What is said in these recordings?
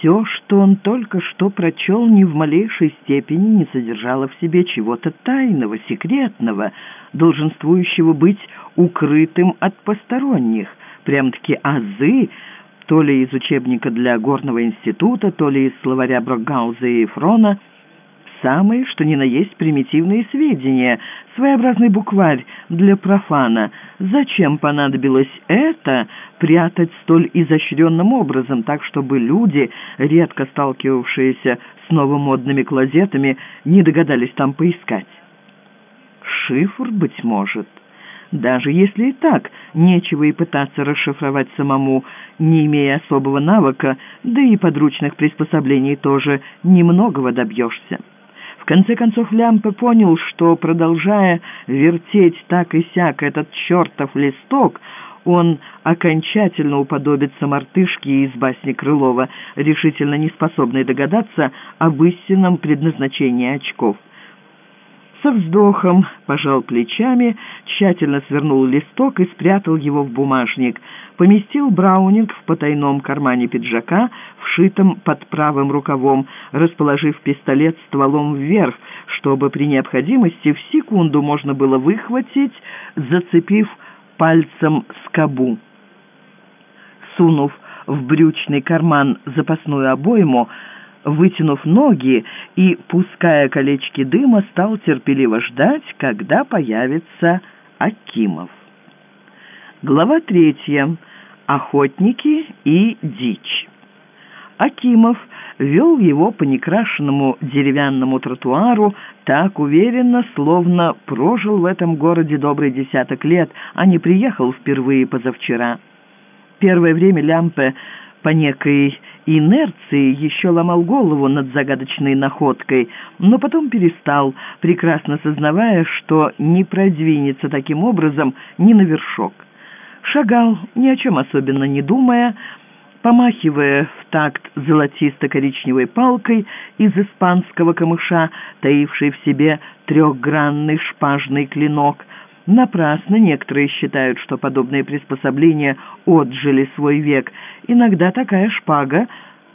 Все, что он только что прочел, ни в малейшей степени не содержало в себе чего-то тайного, секретного, долженствующего быть укрытым от посторонних. Прям-таки азы, то ли из учебника для горного института, то ли из словаря Брокгауза и Фрона – самые, что ни на есть примитивные сведения, своеобразный букварь для профана. Зачем понадобилось это прятать столь изощренным образом, так чтобы люди, редко сталкивавшиеся с новомодными клозетами, не догадались там поискать? Шифр, быть может. Даже если и так, нечего и пытаться расшифровать самому, не имея особого навыка, да и подручных приспособлений тоже немногого добьешься. В конце концов Лямпе понял, что, продолжая вертеть так и сяк этот чертов листок, он окончательно уподобится мартышке из басни Крылова, решительно не способной догадаться об истинном предназначении очков. Со вздохом пожал плечами, тщательно свернул листок и спрятал его в бумажник. Поместил Браунинг в потайном кармане пиджака, вшитом под правым рукавом, расположив пистолет стволом вверх, чтобы при необходимости в секунду можно было выхватить, зацепив пальцем скобу. Сунув в брючный карман запасную обойму, вытянув ноги и, пуская колечки дыма, стал терпеливо ждать, когда появится Акимов. Глава третья. Охотники и дичь. Акимов вел его по некрашенному деревянному тротуару так уверенно, словно прожил в этом городе добрый десяток лет, а не приехал впервые позавчера. Первое время Лямпе по некой инерции еще ломал голову над загадочной находкой, но потом перестал, прекрасно сознавая, что не продвинется таким образом ни на вершок. Шагал, ни о чем особенно не думая, помахивая в такт золотисто-коричневой палкой из испанского камыша, таившей в себе трехгранный шпажный клинок, Напрасно некоторые считают, что подобные приспособления отжили свой век. Иногда такая шпага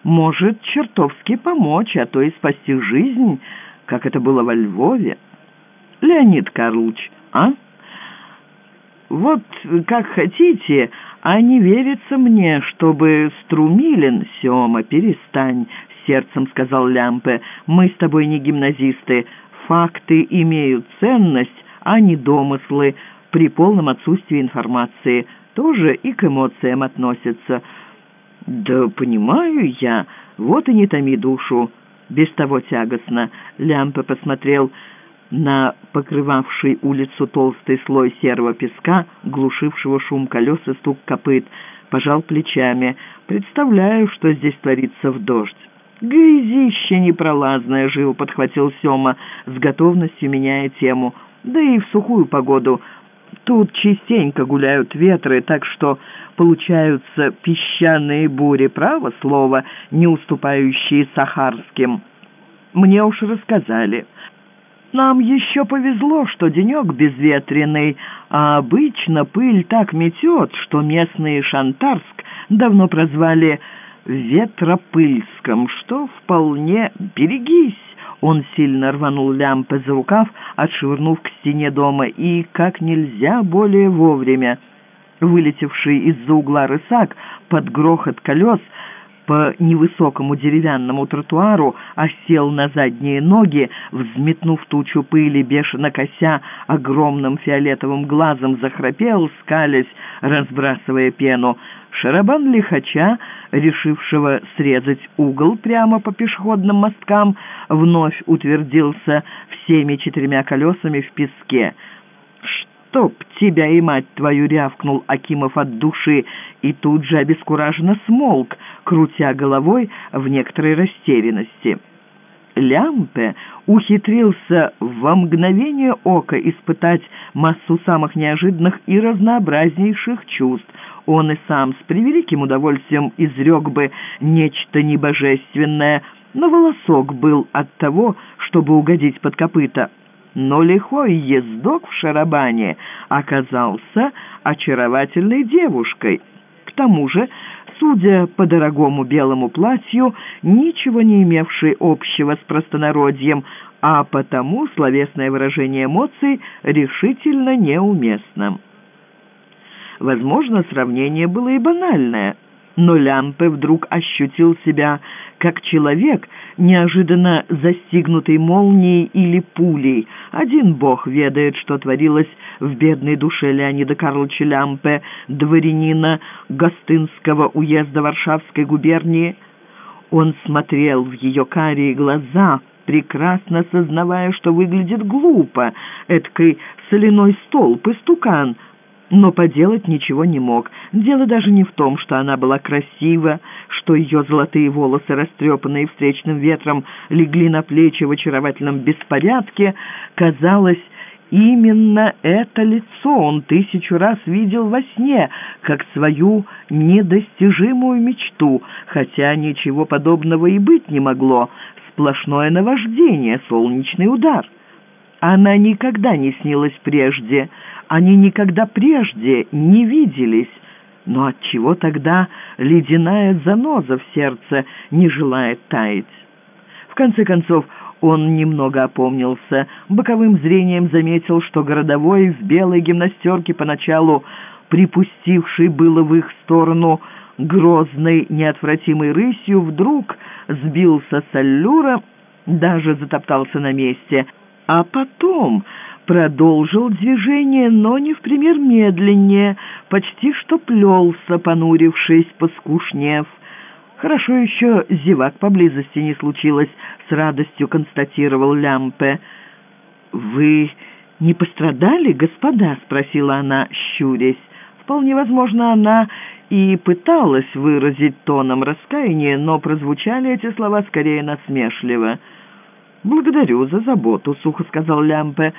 может чертовски помочь, а то и спасти жизнь, как это было во Львове. Леонид Карлович, а? Вот как хотите, а не верится мне, чтобы Струмилин, Сема, перестань, сердцем сказал Лямпе. Мы с тобой не гимназисты. Факты имеют ценность, а не домыслы при полном отсутствии информации, тоже и к эмоциям относятся. «Да понимаю я, вот и не томи душу, без того тягостно». Лямпа посмотрел на покрывавший улицу толстый слой серого песка, глушившего шум колес и стук копыт, пожал плечами. «Представляю, что здесь творится в дождь». «Грязище непролазное, жил», — подхватил Сема, с готовностью меняя тему да и в сухую погоду. Тут частенько гуляют ветры, так что получаются песчаные бури, право слово, не уступающие сахарским. Мне уж рассказали. Нам еще повезло, что денек безветренный, а обычно пыль так метет, что местные Шантарск давно прозвали Ветропыльском, что вполне берегись. Он сильно рванул лямпы за рукав, отшвырнув к стене дома, и как нельзя более вовремя. Вылетевший из-за угла рысак под грохот колес по невысокому деревянному тротуару осел на задние ноги, взметнув тучу пыли, бешено кося огромным фиолетовым глазом, захрапел, скалясь, разбрасывая пену. Шарабан лихача, решившего срезать угол прямо по пешеходным мосткам, вновь утвердился всеми четырьмя колесами в песке. «Чтоб тебя и мать твою!» — рявкнул Акимов от души, и тут же обескураженно смолк, крутя головой в некоторой растерянности. Лямпе ухитрился во мгновение ока испытать массу самых неожиданных и разнообразнейших чувств. Он и сам с превеликим удовольствием изрек бы нечто небожественное, но волосок был от того, чтобы угодить под копыта. Но лихой ездок в шарабане оказался очаровательной девушкой. К тому же судя по дорогому белому платью, ничего не имевший общего с простонародьем, а потому словесное выражение эмоций решительно неуместно. Возможно, сравнение было и банальное, но Лямпе вдруг ощутил себя как человек, неожиданно застигнутый молнией или пулей. Один бог ведает, что творилось в бедной душе Леонида Карловича Лямпе, дворянина Гостынского уезда Варшавской губернии. Он смотрел в ее карие глаза, прекрасно сознавая, что выглядит глупо, эткой соляной столб, истукан, но поделать ничего не мог. Дело даже не в том, что она была красива, что ее золотые волосы, растрепанные встречным ветром, легли на плечи в очаровательном беспорядке. Казалось, именно это лицо он тысячу раз видел во сне, как свою недостижимую мечту, хотя ничего подобного и быть не могло. Сплошное наваждение, солнечный удар. Она никогда не снилась прежде, они никогда прежде не виделись, но отчего тогда ледяная заноза в сердце не желает таять? В конце концов, он немного опомнился, боковым зрением заметил, что городовой в белой гимнастерке поначалу припустивший было в их сторону грозной неотвратимой рысью, вдруг сбился с аллюра, даже затоптался на месте, а потом продолжил движение, но не в пример медленнее, почти что плелся, понурившись, поскушнев. Хорошо еще зевак поблизости не случилось, с радостью констатировал Лямпе. «Вы не пострадали, господа?» — спросила она, щурясь. Вполне возможно, она и пыталась выразить тоном раскаяния, но прозвучали эти слова скорее насмешливо. «Благодарю за заботу», — сухо сказал Лямпе.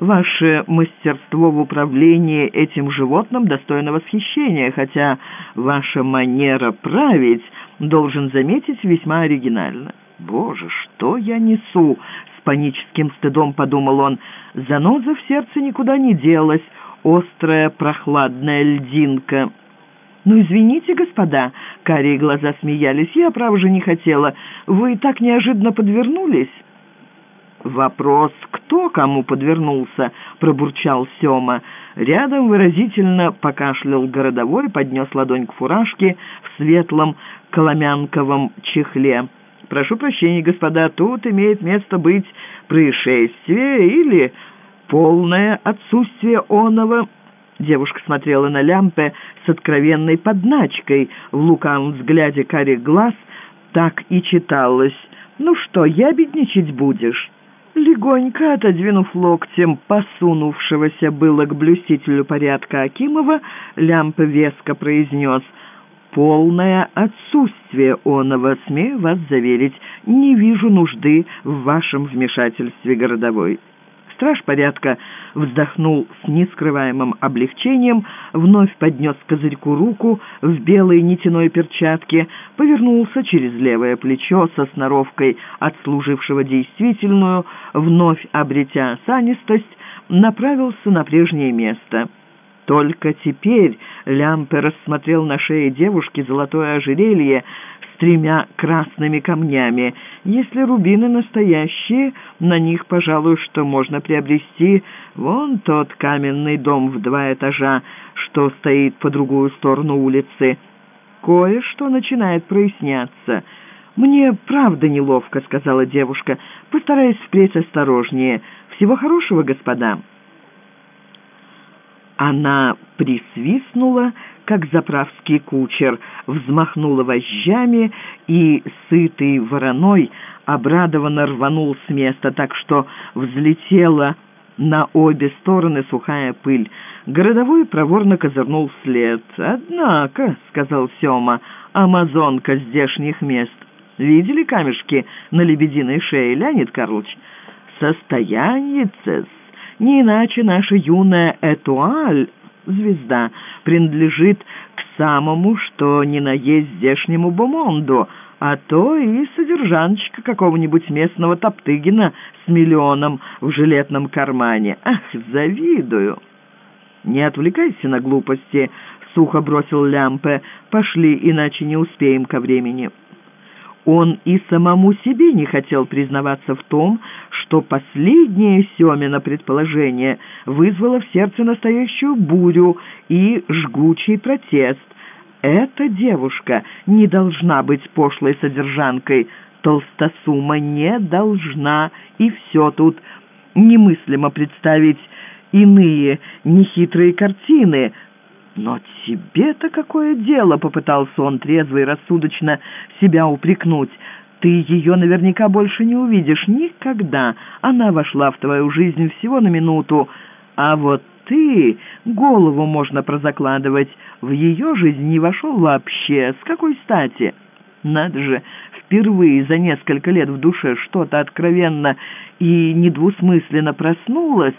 Ваше мастерство в управлении этим животным достойно восхищения, хотя ваша манера править, должен заметить, весьма оригинальна. «Боже, что я несу?» — с паническим стыдом подумал он. Заноза в сердце никуда не делась, острая прохладная льдинка. «Ну, извините, господа», — карие глаза смеялись, — «я, право же, не хотела. Вы так неожиданно подвернулись». «Вопрос, кто кому подвернулся?» — пробурчал Сёма. Рядом выразительно покашлял городовой, поднес ладонь к фуражке в светлом коломянковом чехле. «Прошу прощения, господа, тут имеет место быть происшествие или полное отсутствие оного». Девушка смотрела на Лямпе с откровенной подначкой. В лукавом взгляде карих глаз так и читалось. «Ну что, ябедничать будешь?» Легонько отодвинув локтем посунувшегося было к блюстителю порядка Акимова, Лямпа веско произнес «Полное отсутствие оного, смею вас заверить, не вижу нужды в вашем вмешательстве городовой». Страж порядка вздохнул с нескрываемым облегчением, вновь поднес козырьку руку в белой нитяной перчатке, повернулся через левое плечо со сноровкой отслужившего действительную, вновь обретя осанистость, направился на прежнее место. Только теперь Лямпе рассмотрел на шее девушки золотое ожерелье, тремя красными камнями. Если рубины настоящие, на них, пожалуй, что можно приобрести вон тот каменный дом в два этажа, что стоит по другую сторону улицы. Кое-что начинает проясняться. «Мне правда неловко», — сказала девушка. «Постараюсь впредь осторожнее. Всего хорошего, господа». Она присвистнула, как заправский кучер, взмахнула вожжами и, сытый вороной, обрадованно рванул с места, так что взлетела на обе стороны сухая пыль. Городовой проворно козырнул вслед. «Однако», — сказал Сёма, — «амазонка здешних мест. Видели камешки на лебединой шее, Леонид Карлович? Состояние-цес, не иначе наша юная Этуаль звезда принадлежит к самому, что ни на есть здешнему бомонду, а то и содержаночка какого-нибудь местного Топтыгина с миллионом в жилетном кармане. Ах, завидую!» «Не отвлекайся на глупости», —— сухо бросил Лямпе. «Пошли, иначе не успеем ко времени». Он и самому себе не хотел признаваться в том, что последнее Семина предположение вызвало в сердце настоящую бурю и жгучий протест. Эта девушка не должна быть пошлой содержанкой, толстосума не должна, и все тут немыслимо представить. Иные нехитрые картины — «Но тебе-то какое дело?» — попытался он трезво и рассудочно себя упрекнуть. «Ты ее наверняка больше не увидишь никогда. Она вошла в твою жизнь всего на минуту. А вот ты, голову можно прозакладывать, в ее жизнь не вошел вообще. С какой стати?» Надо же, впервые за несколько лет в душе что-то откровенно и недвусмысленно проснулось.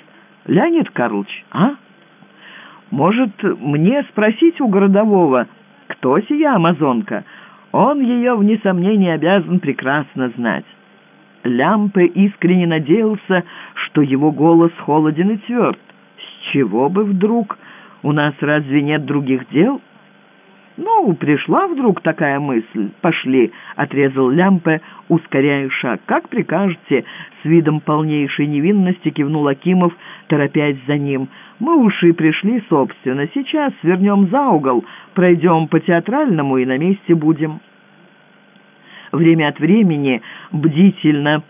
Леонид Карлович, а?» Может, мне спросить у городового, кто сия амазонка? Он ее, вне сомнения, обязан прекрасно знать». Лямпе искренне надеялся, что его голос холоден и тверд. «С чего бы вдруг? У нас разве нет других дел?» «Ну, пришла вдруг такая мысль. Пошли», — отрезал Лямпе, ускоряя шаг. «Как прикажете?» — с видом полнейшей невинности кивнул Акимов, торопясь за ним. Мы уж и пришли, собственно. Сейчас свернем за угол, пройдем по театральному и на месте будем. Время от времени, бдительно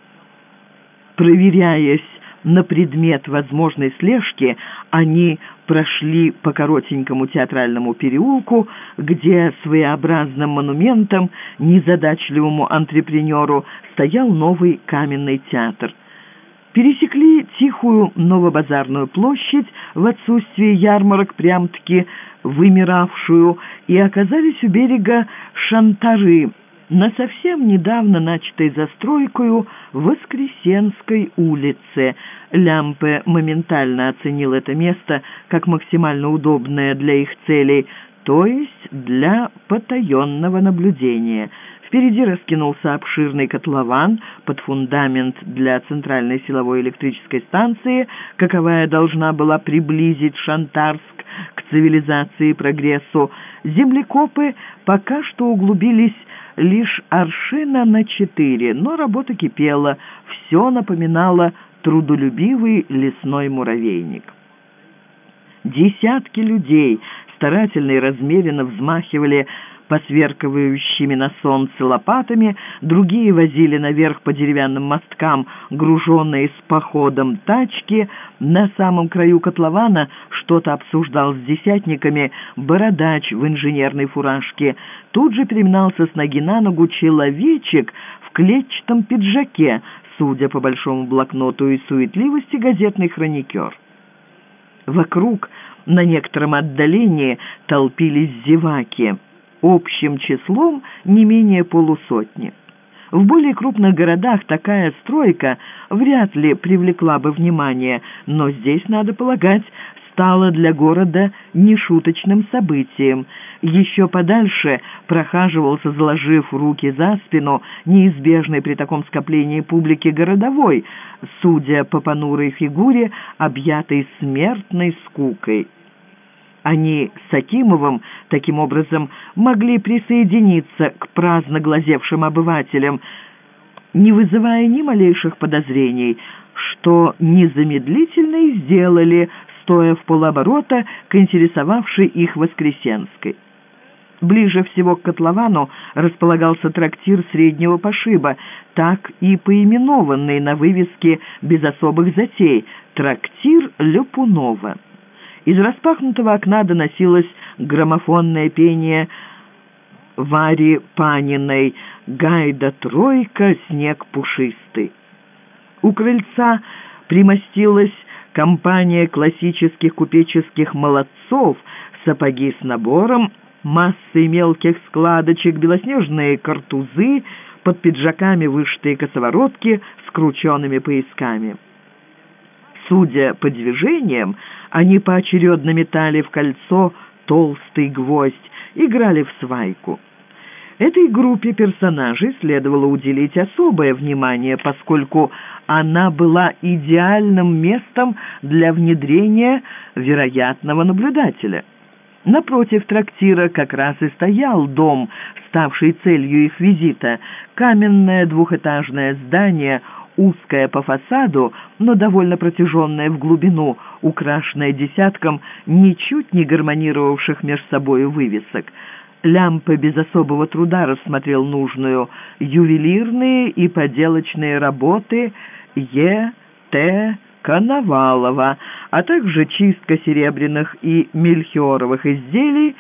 проверяясь на предмет возможной слежки, они прошли по коротенькому театральному переулку, где своеобразным монументом незадачливому антрепренеру стоял новый каменный театр. Пересекли тихую новобазарную площадь в отсутствие ярмарок, прям-таки вымиравшую, и оказались у берега Шантары, на совсем недавно начатой застройкою Воскресенской улице. Лямпе моментально оценил это место как максимально удобное для их целей, то есть для потаенного наблюдения – Впереди раскинулся обширный котлован под фундамент для центральной силовой электрической станции, каковая должна была приблизить Шантарск к цивилизации и прогрессу. Землекопы пока что углубились лишь аршина на четыре, но работа кипела, все напоминало трудолюбивый лесной муравейник. Десятки людей старательно и размеренно взмахивали посверкивающими на солнце лопатами, другие возили наверх по деревянным мосткам, груженные с походом тачки. На самом краю котлована что-то обсуждал с десятниками бородач в инженерной фуражке. Тут же переминался с ноги на ногу человечек в клетчатом пиджаке, судя по большому блокноту и суетливости, газетный хроникер. Вокруг на некотором отдалении толпились зеваки — общим числом не менее полусотни. В более крупных городах такая стройка вряд ли привлекла бы внимание, но здесь, надо полагать, стало для города нешуточным событием. Еще подальше прохаживался, заложив руки за спину, неизбежный при таком скоплении публики городовой, судя по понурой фигуре, объятой смертной скукой. Они с Акимовым, таким образом, могли присоединиться к праздно глазевшим обывателям, не вызывая ни малейших подозрений, что незамедлительно и сделали, стоя в полоборота к интересовавшей их Воскресенской. Ближе всего к котловану располагался трактир среднего пошиба, так и поименованный на вывеске без особых затей «Трактир Люпунова». Из распахнутого окна доносилось граммофонное пение Вари Паниной «Гайда тройка, снег пушистый». У крыльца примостилась компания классических купеческих молодцов, сапоги с набором, массой мелких складочек, белоснежные картузы, под пиджаками вышитые косоворотки с крученными поясками. Судя по движениям, они поочередно метали в кольцо толстый гвоздь, играли в свайку. Этой группе персонажей следовало уделить особое внимание, поскольку она была идеальным местом для внедрения вероятного наблюдателя. Напротив трактира как раз и стоял дом, ставший целью их визита. Каменное двухэтажное здание, узкое по фасаду, но довольно протяженное в глубину, украшенное десятком ничуть не гармонировавших между собою вывесок. Лямпа без особого труда рассмотрел нужную. Ювелирные и поделочные работы Е. Т. Коновалова, а также чистка серебряных и мельхиоровых изделий.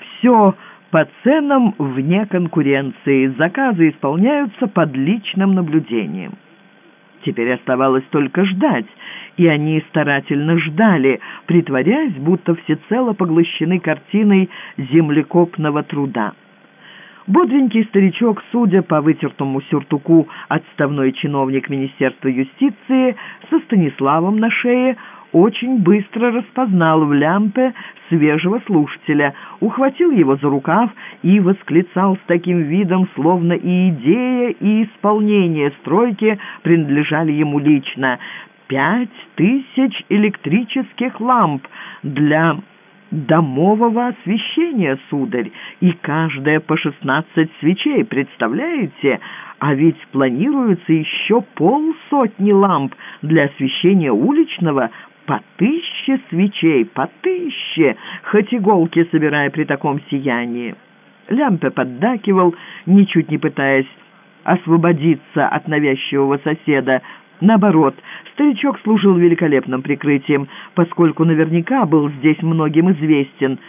Все по ценам вне конкуренции. Заказы исполняются под личным наблюдением. Теперь оставалось только ждать, и они старательно ждали, притворяясь, будто всецело поглощены картиной землекопного труда. Бодренький старичок, судя по вытертому сюртуку, отставной чиновник Министерства юстиции со Станиславом на шее, очень быстро распознал в лямпе свежего слушателя, ухватил его за рукав и восклицал с таким видом, словно и идея, и исполнение стройки принадлежали ему лично. «Пять тысяч электрических ламп для домового освещения, сударь, и каждая по шестнадцать свечей, представляете? А ведь планируется еще полсотни ламп для освещения уличного, по тысяче свечей, по тысяче, хоть иголки собирая при таком сиянии. Лямпе поддакивал, ничуть не пытаясь освободиться от навязчивого соседа, Наоборот, старичок служил великолепным прикрытием, поскольку наверняка был здесь многим известен.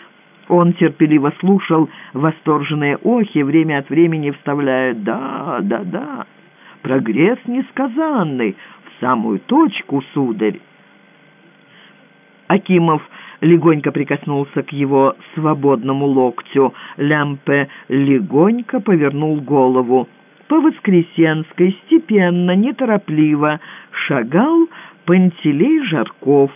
Он терпеливо слушал восторженные охи, время от времени вставляя «да, да, да». Прогресс несказанный, в самую точку, сударь. Акимов легонько прикоснулся к его свободному локтю. Лямпе легонько повернул голову по-воскресенской, степенно, неторопливо шагал Пантелей Жарков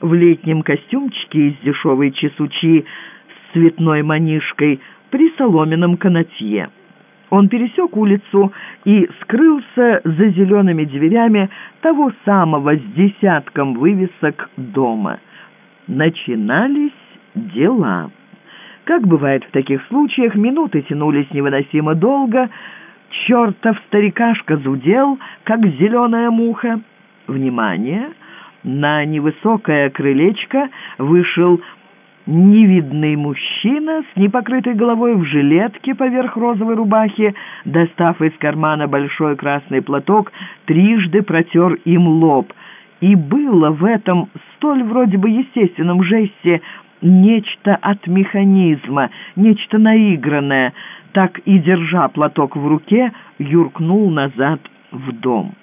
в летнем костюмчике из дешевой чесучи с цветной манишкой при соломенном канатье. Он пересек улицу и скрылся за зелеными дверями того самого с десятком вывесок дома. Начинались дела. Как бывает в таких случаях, минуты тянулись невыносимо долго, Чертов старикашка зудел, как зеленая муха. Внимание! На невысокое крылечко вышел невидный мужчина с непокрытой головой в жилетке поверх розовой рубахи, достав из кармана большой красный платок, трижды протер им лоб. И было в этом столь вроде бы естественном жесте нечто от механизма, нечто наигранное — так и, держа платок в руке, юркнул назад в дом.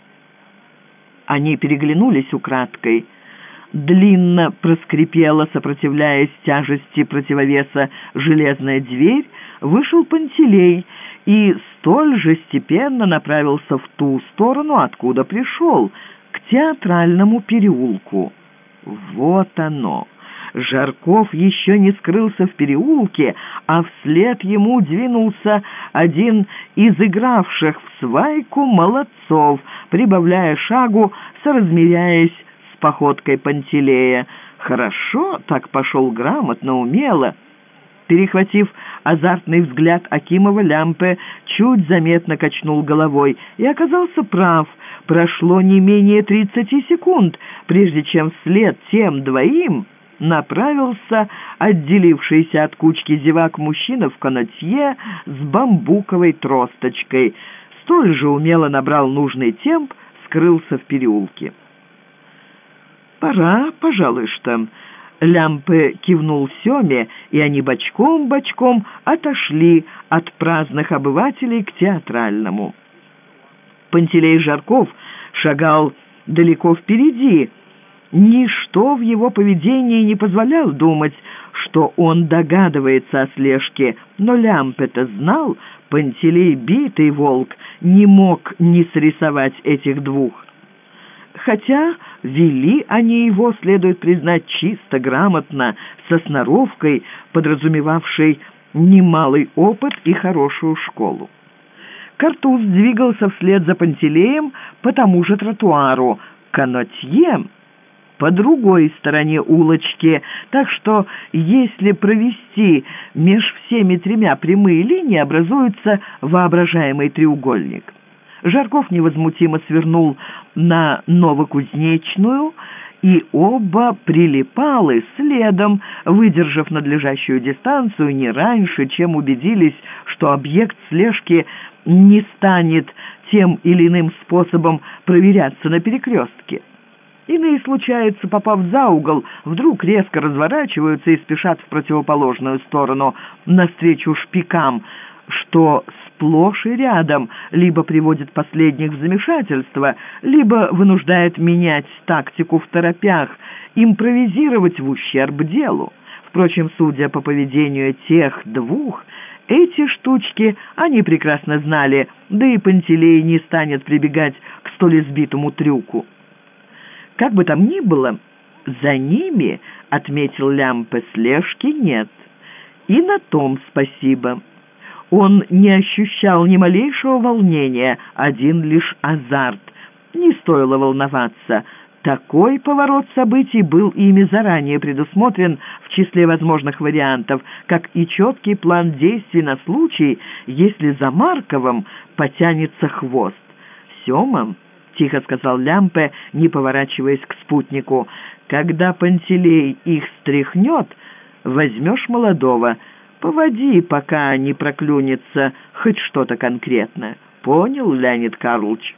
Они переглянулись украдкой. Длинно проскрипела, сопротивляясь тяжести противовеса, железная дверь, вышел Пантелей и столь же степенно направился в ту сторону, откуда пришел, к театральному переулку. Вот оно! Жарков еще не скрылся в переулке, а вслед ему двинулся один из игравших в свайку молодцов, прибавляя шагу, соразмеряясь с походкой Пантелея. Хорошо так пошел грамотно, умело. Перехватив азартный взгляд Акимова, Лямпе чуть заметно качнул головой и оказался прав. Прошло не менее тридцати секунд, прежде чем вслед тем двоим направился отделившийся от кучки зевак мужчина в канатье с бамбуковой тросточкой. Столь же умело набрал нужный темп, скрылся в переулке. «Пора, пожалуй, что...» Лямпы кивнул Семе, и они бочком-бочком отошли от праздных обывателей к театральному. Пантелей Жарков шагал далеко впереди, Ничто в его поведении не позволяло думать, что он догадывается о слежке, но Лямпета знал, Пантелей битый волк не мог не срисовать этих двух. Хотя вели они его, следует признать, чисто грамотно, со сноровкой, подразумевавшей немалый опыт и хорошую школу. Картуз двигался вслед за Пантелеем по тому же тротуару. Канотье по другой стороне улочки, так что если провести меж всеми тремя прямые линии, образуется воображаемый треугольник. Жарков невозмутимо свернул на Новокузнечную, и оба прилипалы следом, выдержав надлежащую дистанцию не раньше, чем убедились, что объект слежки не станет тем или иным способом проверяться на перекрестке. Иные, случается, попав за угол, вдруг резко разворачиваются и спешат в противоположную сторону, навстречу шпикам, что сплошь и рядом либо приводит последних в замешательство, либо вынуждает менять тактику в торопях, импровизировать в ущерб делу. Впрочем, судя по поведению тех двух, эти штучки они прекрасно знали, да и Пантелей не станет прибегать к столь избитому трюку. Как бы там ни было, за ними, отметил Лямпе, слежки нет. И на том спасибо. Он не ощущал ни малейшего волнения, один лишь азарт. Не стоило волноваться. Такой поворот событий был ими заранее предусмотрен в числе возможных вариантов, как и четкий план действий на случай, если за Марковым потянется хвост. Семом — тихо сказал Лямпе, не поворачиваясь к спутнику. «Когда Пантелей их стряхнет, возьмешь молодого. Поводи, пока не проклюнется хоть что-то конкретное. Понял, Леонид Карлович?»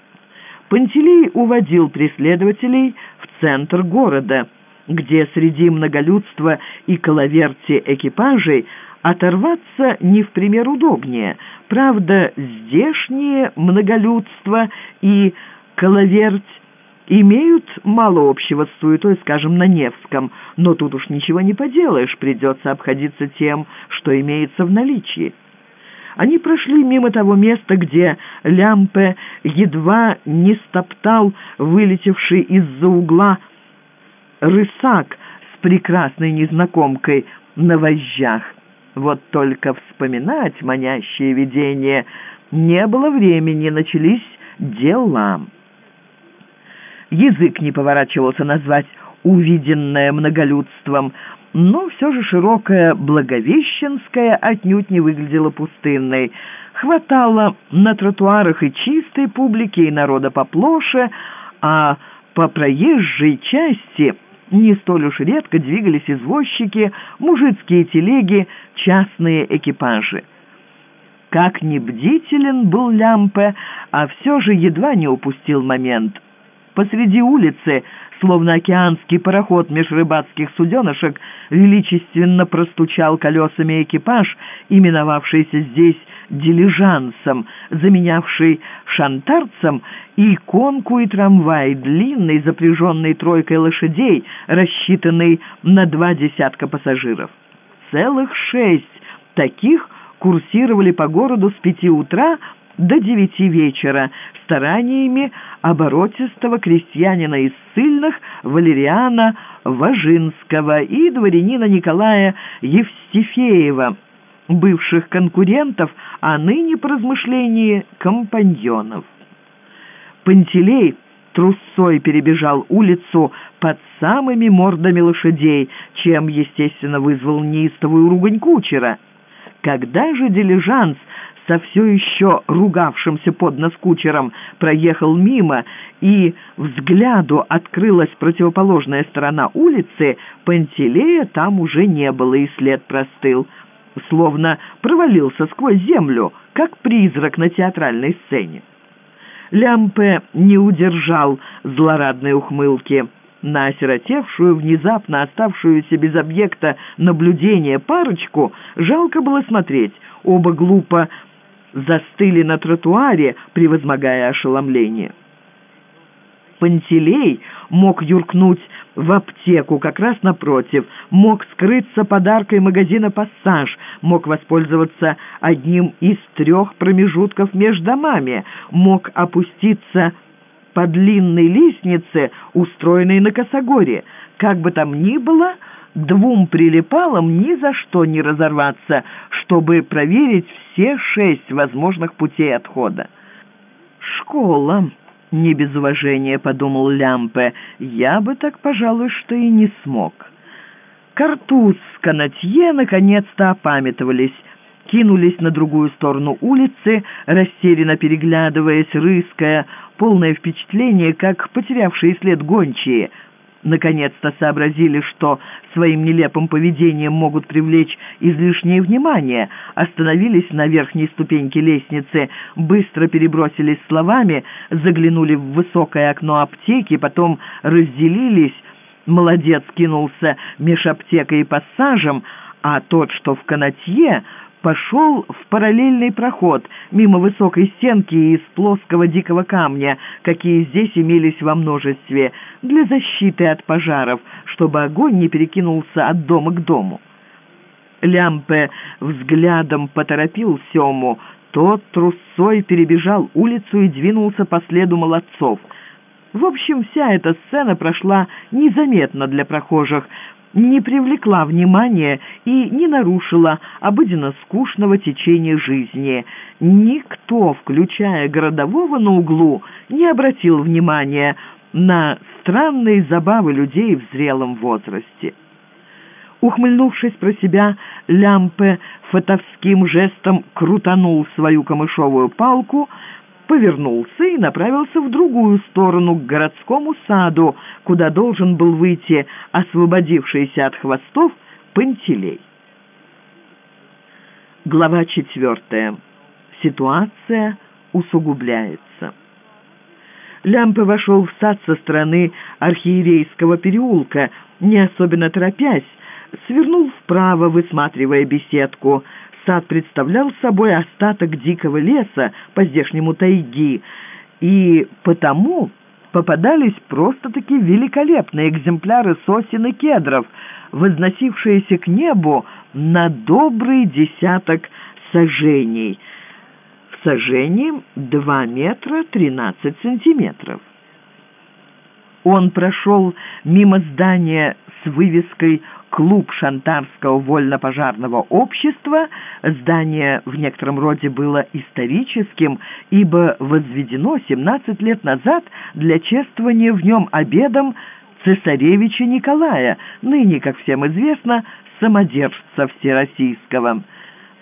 Пантелей уводил преследователей в центр города, где среди многолюдства и коловерти экипажей оторваться не в пример удобнее. Правда, здешнее многолюдство и коловерть имеют мало общего с суетой, скажем, на Невском, но тут уж ничего не поделаешь, придется обходиться тем, что имеется в наличии. Они прошли мимо того места, где Лямпе едва не стоптал вылетевший из-за угла рысак с прекрасной незнакомкой на вожжах. Вот только вспоминать манящее видение не было времени, начались дела. Язык не поворачивался назвать увиденное многолюдством, но все же широкая Благовещенская отнюдь не выглядела пустынной. Хватало на тротуарах и чистой публики, и народа поплоше, а по проезжей части не столь уж редко двигались извозчики, мужицкие телеги, частные экипажи. Как ни бдителен был Лямпе, а все же едва не упустил момент. Посреди улицы, словно океанский пароход меж рыбацких суденышек, величественно простучал колесами экипаж, именовавшийся здесь дилижансом, заменявший шантарцем и конку и трамвай, длинный, запряженный тройкой лошадей, рассчитанный на два десятка пассажиров. Целых шесть таких курсировали по городу с пяти утра до девяти вечера стараниями оборотистого крестьянина из Сыльных Валериана Важинского и дворянина Николая Евстифеева, бывших конкурентов, а ныне по размышлении компаньонов. Пантелей трусцой перебежал улицу под самыми мордами лошадей, чем, естественно, вызвал неистовую ругань кучера. Когда же дилижанс со все еще ругавшимся под нос кучером проехал мимо, и взгляду открылась противоположная сторона улицы, Пантелея там уже не было, и след простыл, словно провалился сквозь землю, как призрак на театральной сцене. Лямпе не удержал злорадной ухмылки. На осиротевшую, внезапно оставшуюся без объекта наблюдения парочку жалко было смотреть. Оба глупо застыли на тротуаре, превозмогая ошеломление. Пантелей мог юркнуть в аптеку как раз напротив, мог скрыться подаркой магазина «Пассаж», мог воспользоваться одним из трех промежутков между домами, мог опуститься по длинной лестнице, устроенной на косогоре. Как бы там ни было, двум прилипалам ни за что не разорваться, чтобы проверить все шесть возможных путей отхода. «Школа», Не без уважения, подумал Лямпе, я бы так, пожалуй, что и не смог. Картуз с Канатье наконец-то опамятовались, кинулись на другую сторону улицы, растерянно переглядываясь, рыская, полное впечатление, как потерявшие след гончие — наконец-то сообразили, что своим нелепым поведением могут привлечь излишнее внимание, остановились на верхней ступеньке лестницы, быстро перебросились словами, заглянули в высокое окно аптеки, потом разделились, молодец кинулся меж аптекой и пассажем, а тот, что в канатье, пошел в параллельный проход мимо высокой стенки из плоского дикого камня, какие здесь имелись во множестве, для защиты от пожаров, чтобы огонь не перекинулся от дома к дому. Лямпе взглядом поторопил Сему, тот трусцой перебежал улицу и двинулся по следу молодцов. В общем, вся эта сцена прошла незаметно для прохожих, не привлекла внимания и не нарушила обыденно скучного течения жизни. Никто, включая городового на углу, не обратил внимания на странные забавы людей в зрелом возрасте. Ухмыльнувшись про себя, Лямпе фотовским жестом крутанул свою камышовую палку, повернулся и направился в другую сторону, к городскому саду, куда должен был выйти освободившийся от хвостов Пантелей. Глава четвертая. Ситуация усугубляется. Лямпа вошел в сад со стороны архиерейского переулка, не особенно торопясь, свернул вправо, высматривая беседку – Сад представлял собой остаток дикого леса, по-здешнему тайги, и потому попадались просто-таки великолепные экземпляры сосен и кедров, возносившиеся к небу на добрый десяток сажений. В сажении 2 метра 13 сантиметров. Он прошел мимо здания с вывеской клуб Шантарского вольно-пожарного общества, здание в некотором роде было историческим, ибо возведено 17 лет назад для чествования в нем обедом цесаревича Николая, ныне, как всем известно, самодержца всероссийского.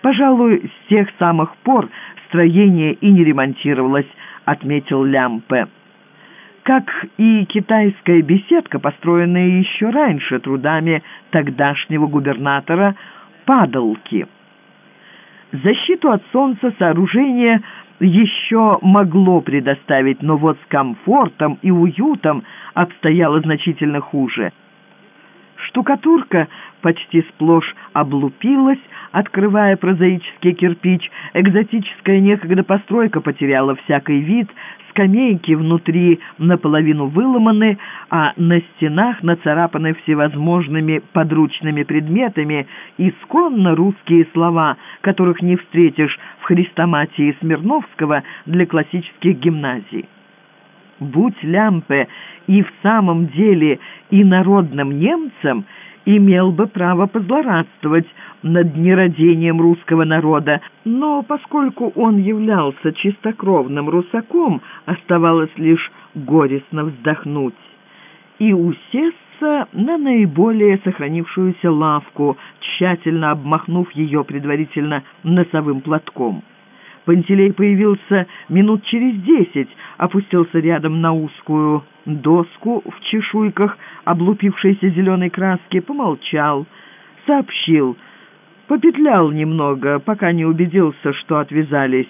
Пожалуй, с тех самых пор строение и не ремонтировалось, отметил Лямпе как и китайская беседка, построенная еще раньше трудами тогдашнего губернатора Падалки. Защиту от солнца сооружение еще могло предоставить, но вот с комфортом и уютом обстояло значительно хуже. Штукатурка почти сплошь облупилась, открывая прозаический кирпич, экзотическая некогда постройка потеряла всякий вид, скамейки внутри наполовину выломаны, а на стенах нацарапаны всевозможными подручными предметами. Исконно русские слова, которых не встретишь в хрестоматии Смирновского для классических гимназий. Будь Лямпе и в самом деле инородным немцем, имел бы право позлорадствовать над нерадением русского народа, но поскольку он являлся чистокровным русаком, оставалось лишь горестно вздохнуть и усесться на наиболее сохранившуюся лавку, тщательно обмахнув ее предварительно носовым платком. Пантелей появился минут через десять, опустился рядом на узкую доску в чешуйках облупившейся зеленой краски, помолчал, сообщил, попетлял немного, пока не убедился, что отвязались.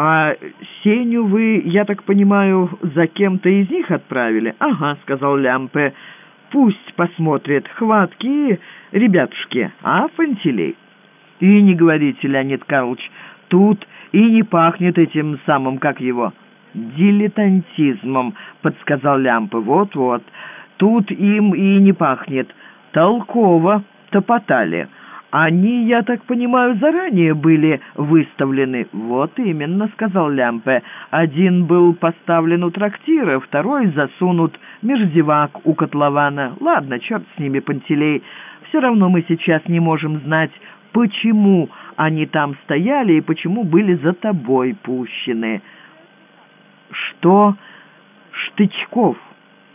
«А Сеню вы, я так понимаю, за кем-то из них отправили?» «Ага», — сказал Лямпе, — «пусть посмотрит, хваткие ребятушки, а, Фантилей?» «И не говорите, Леонид Карлович, тут и не пахнет этим самым, как его, дилетантизмом», — подсказал Лямпе. «Вот-вот, тут им и не пахнет. Толково топотали». «Они, я так понимаю, заранее были выставлены?» «Вот именно», — сказал Лямпе. «Один был поставлен у трактира, второй засунут междевак у котлована. Ладно, черт с ними, Пантелей. Все равно мы сейчас не можем знать, почему они там стояли и почему были за тобой пущены». «Что Штычков».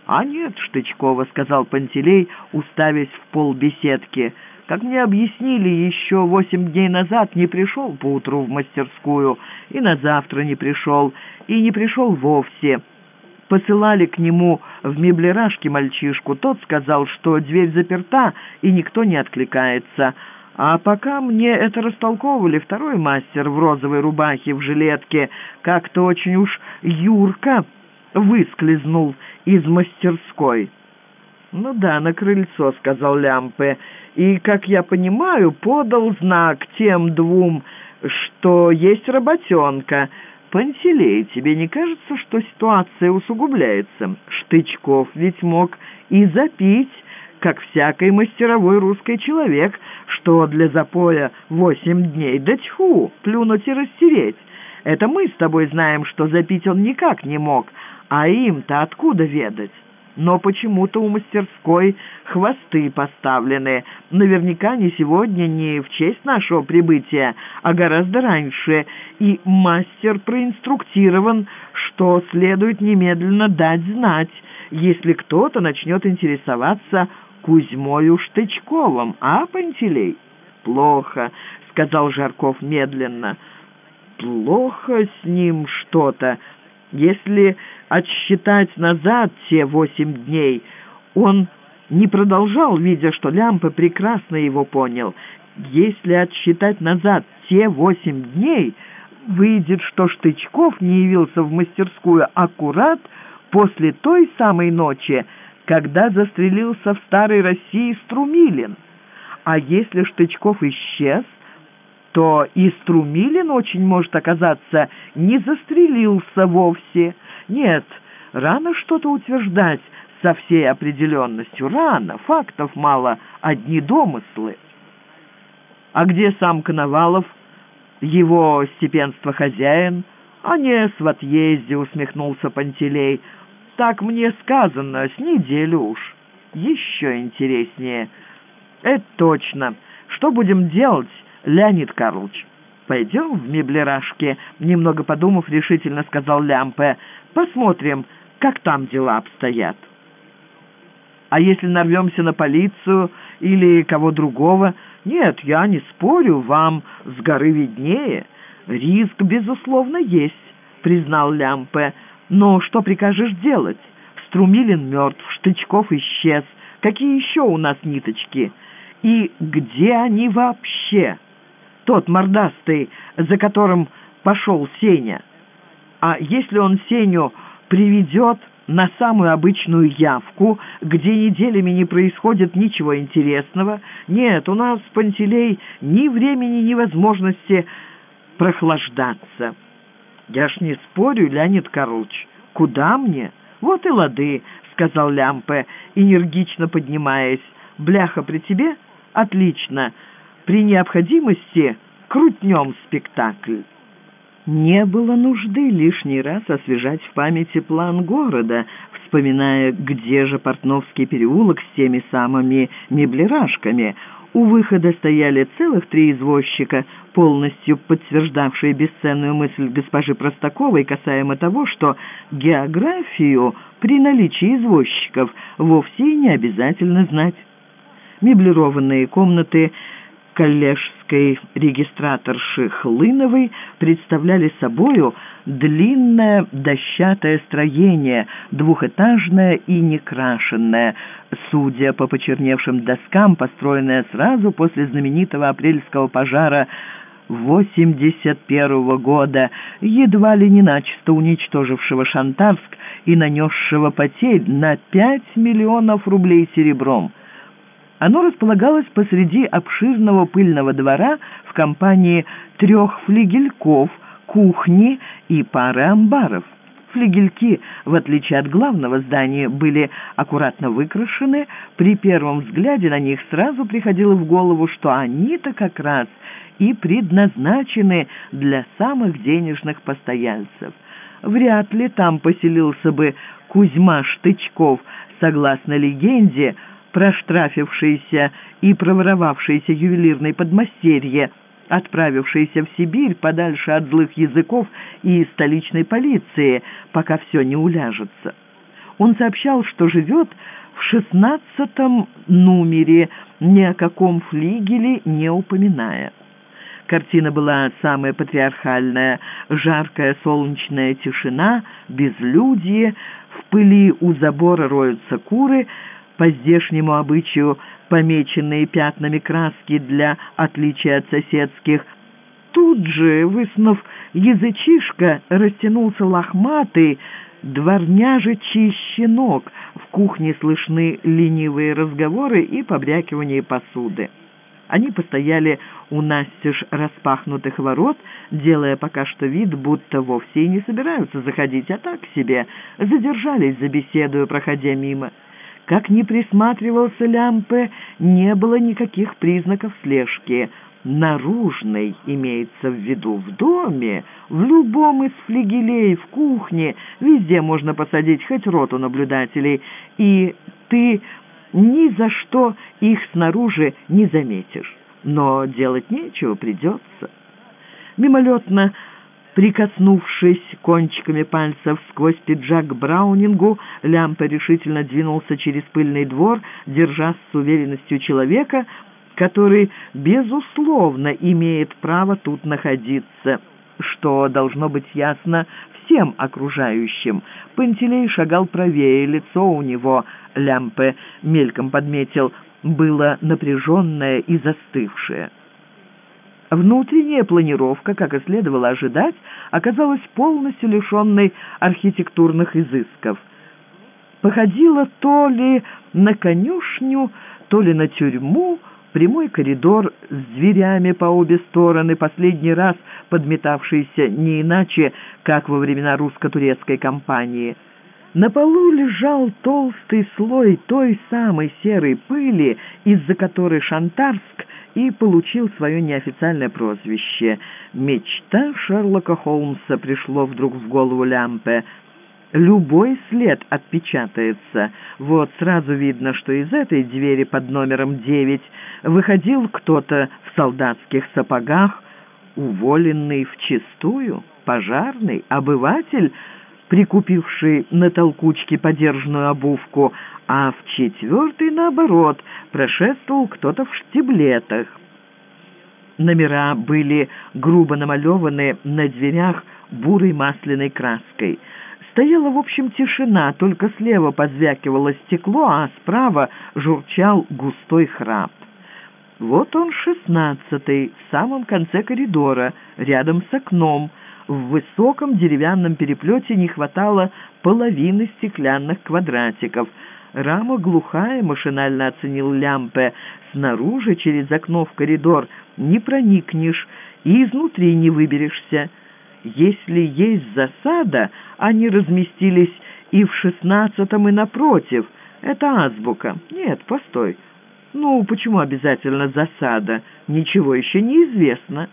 «А нет Штычкова», — сказал Пантелей, уставясь в пол беседки. «Как мне объяснили, еще восемь дней назад не пришел поутру в мастерскую, и на завтра не пришел, и не пришел вовсе». Посылали к нему в меблерашке мальчишку. Тот сказал, что дверь заперта, и никто не откликается. А пока мне это растолковывали, второй мастер в розовой рубахе, в жилетке, как-то очень уж Юрка выскользнул из мастерской. «Ну да, на крыльцо», — сказал Лямпе, «и, как я понимаю, подал знак тем двум, что есть работенка. Пантелей, тебе не кажется, что ситуация усугубляется? Штычков ведь мог и запить, как всякий мастеровой русский человек, что для запоя восемь дней, да тьфу, плюнуть и растереть. Это мы с тобой знаем, что запить он никак не мог, а им-то откуда ведать? Но почему-то у мастерской хвосты поставлены. Наверняка не сегодня, не в честь нашего прибытия, а гораздо раньше. И мастер проинструктирован, что следует немедленно дать знать, если кто-то начнет интересоваться Кузьмою Штычковым, а, Пантелей? «Плохо», — сказал Жарков медленно. «Плохо с ним что-то. Если отсчитать назад те восемь дней, он не продолжал, видя, что Лямпа прекрасно его понял. Если отсчитать назад те восемь дней, выйдет, что Штычков не явился в мастерскую аккурат после той самой ночи, когда застрелился в Старой России Струмилин. А если Штычков исчез, то и Струмилин очень может оказаться не застрелился вовсе. Нет, рано что-то утверждать со всей определенностью. Рано, фактов мало, одни домыслы. А где сам Коновалов, его степенство хозяин? А не в отъезде, усмехнулся Пантелей. Так мне сказано, с неделю уж. Еще интереснее. Это точно. Что будем делать, Леонид Карлович? Пойдем в меблерашке, немного подумав, решительно сказал Лямпе. Посмотрим, как там дела обстоят. А если нарвемся на полицию или кого другого? Нет, я не спорю, вам с горы виднее. Риск, безусловно, есть, признал Лямпе. Но что прикажешь делать? Струмилин мертв, Штычков исчез. Какие еще у нас ниточки? И где они вообще? Тот мордастый, за которым пошел Сеня. А если он Сеню приведет на самую обычную явку, где неделями не происходит ничего интересного, нет, у нас, Пантелей, ни времени, ни возможности прохлаждаться». «Я ж не спорю, Леонид Карлович. Куда мне?» «Вот и лады», — сказал Лямпе, энергично поднимаясь. «Бляха при тебе? Отлично. При необходимости крутнем спектакль». Не было нужды лишний раз освежать в памяти план города, вспоминая, где же Портновский переулок с теми самыми меблерашками — у выхода стояли целых три извозчика, полностью подтверждавшие бесценную мысль госпожи Простаковой касаемо того, что географию при наличии извозчиков вовсе и не обязательно знать. Меблированные комнаты коллежской регистраторши Хлыновой представляли собою длинное дощатое строение, двухэтажное и некрашенное, судя по почерневшим доскам, построенное сразу после знаменитого апрельского пожара 81 -го года, едва ли не начисто уничтожившего Шантарск и нанесшего потерь на 5 миллионов рублей серебром. Оно располагалось посреди обширного пыльного двора в компании трех флигельков, кухни и пары амбаров. Флигельки, в отличие от главного здания, были аккуратно выкрашены. При первом взгляде на них сразу приходило в голову, что они-то как раз и предназначены для самых денежных постояльцев. Вряд ли там поселился бы Кузьма Штычков, согласно легенде, проштрафившийся и проворовавшийся ювелирной подмастерье, отправившийся в Сибирь подальше от злых языков и столичной полиции, пока все не уляжется. Он сообщал, что живет в шестнадцатом номере, ни о каком флигеле не упоминая. Картина была самая патриархальная. Жаркая солнечная тишина, безлюдье, в пыли у забора роются куры, по здешнему обычаю помеченные пятнами краски для отличия от соседских. Тут же, высунув язычишка, растянулся лохматый, дворняжичий щенок. В кухне слышны ленивые разговоры и побрякивание посуды. Они постояли у настежь распахнутых ворот, делая пока что вид, будто вовсе и не собираются заходить, а так себе задержались за беседою, проходя мимо. Как ни присматривался Лямпе, не было никаких признаков слежки. Наружной имеется в виду в доме, в любом из флигелей, в кухне, везде можно посадить хоть роту наблюдателей, и ты ни за что их снаружи не заметишь. Но делать нечего, придется. Мимолетно прикоснувшись кончиками пальцев сквозь пиджак к Браунингу, Лямпа решительно двинулся через пыльный двор, держась с уверенностью человека, который, безусловно, имеет право тут находиться, что должно быть ясно всем окружающим. Пантелей шагал правее, лицо у него, Лямпе мельком подметил, было напряженное и застывшее. Внутренняя планировка, как и следовало ожидать, оказалась полностью лишенной архитектурных изысков. Походила то ли на конюшню, то ли на тюрьму, прямой коридор с дверями по обе стороны, последний раз подметавшийся не иначе, как во времена русско-турецкой кампании. На полу лежал толстый слой той самой серой пыли, из-за которой Шантарск и получил свое неофициальное прозвище. Мечта Шерлока Холмса пришло вдруг в голову Лямпе — Любой след отпечатается. Вот сразу видно, что из этой двери под номером девять выходил кто-то в солдатских сапогах, уволенный вчистую, пожарный, обыватель, прикупивший на толкучке подержанную обувку, а в четвертый, наоборот, прошествовал кто-то в штиблетах. Номера были грубо намалеваны на дверях бурой масляной краской — Стояла, в общем, тишина, только слева позвякивало стекло, а справа журчал густой храп. Вот он, шестнадцатый, в самом конце коридора, рядом с окном. В высоком деревянном переплете не хватало половины стеклянных квадратиков. Рама глухая, машинально оценил Лямпе. Снаружи, через окно в коридор, не проникнешь и изнутри не выберешься. Если есть засада, они разместились и в шестнадцатом, и напротив. Это азбука. Нет, постой. Ну, почему обязательно засада? Ничего еще не известно.